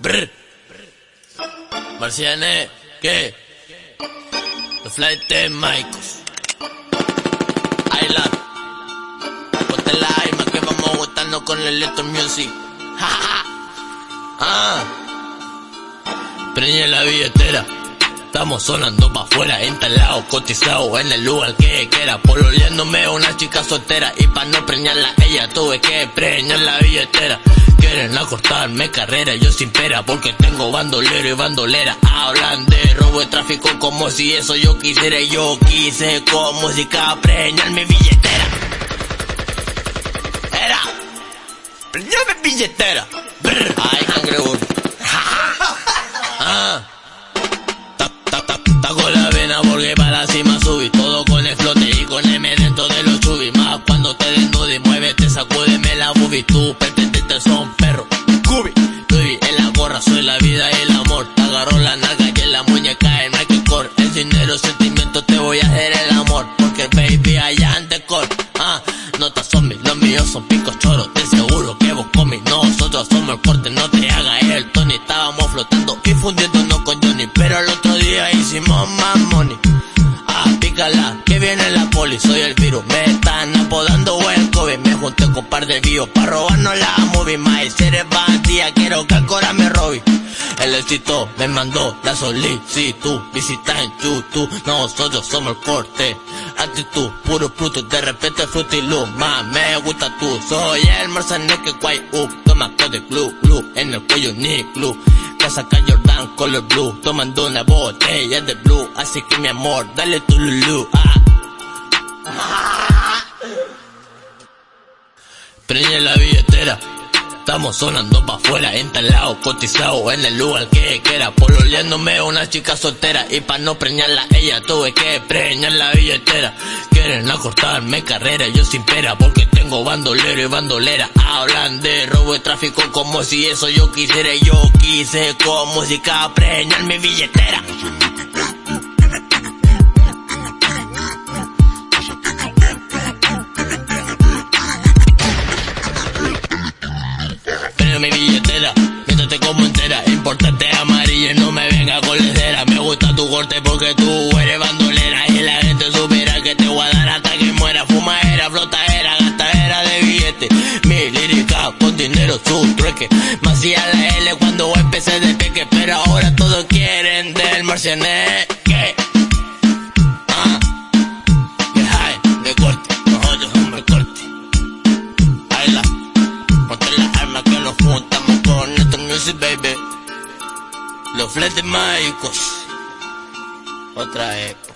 Brr. Marciané, ¿qué? Los flight de Maicos. Island. Ponte la arma que vamos votando con el Electro Music. ah. Preñe la billetera. Estamos sonando pa' afuera, instalado, cotizado en el lugar que quiera. Pololeándome una chica soltera y pa' no preñarla ella tuve que preñar la billetera. Quieren acortarme carrera, yo sin pera, porque tengo bandolero y bandolera. Hablan de robo de tráfico como si eso yo quisiera. Yo quise con música preñar mi billetera. Era, preñar mi billetera. Brr. Ay, cangreburro. Porque para la cima subí Todo con el flote y con M dentro de los chubis Más cuando te desnudes, muévete, sacúdeme la movie Tú pretendiste son perro, cubi Cubi en la gorra, soy la vida y el amor. Agarro la naga y en la muñeca en Michael Core El dinero, sentimiento, te voy a hacer el amor. Porque baby allá en decor Ah, notas son mis, los míos son picos choros. Te seguro que vos comis, nosotros somos el corte No te hagas el Tony, estábamos flotando y fundiéndonos con Johnny. Pero el otro día hicimos más money soy el virus Me están apodando el COVID. Me junté con par de bios pa' robarnos la movie. Más si eres bandía, quiero que ahora me robe. El éxito me mandó la solicitud. Visita en YouTube, nosotros somos el corte. Actitud, puro fruto, de repente frutilú Más me gusta tú, soy el marciané que guay up Toma de glue, glue, en el cuello ni glue Casa Jordan color blue Tomando una botella de blue. Así que mi amor, dale tu lulu ah. Preñe la billetera Estamos sonando pa' afuera, instalado, cotizado en el lugar que quiera. Pololeándome una chica soltera y pa' no preñarla ella tuve que preñar la billetera. Quieren acortarme carrera, yo sin pera porque tengo bandolero y bandolera. Hablan de robo de tráfico como si eso yo quisiera. Yo quise con música preñar mi billetera. Mi billetera, métete como entera, importante amarilla, no me venga con lecera, me gusta tu corte porque tú eres bandolera. Y la gente supera que te voy a dar hasta que muera, fumadera, flotadera, gastadera de billete, mi lírica con dinero, su trueque, macía la L cuando empecé de peque, pero ahora todos quieren del marciané, Baby. Los fletes mágicos. Otra época.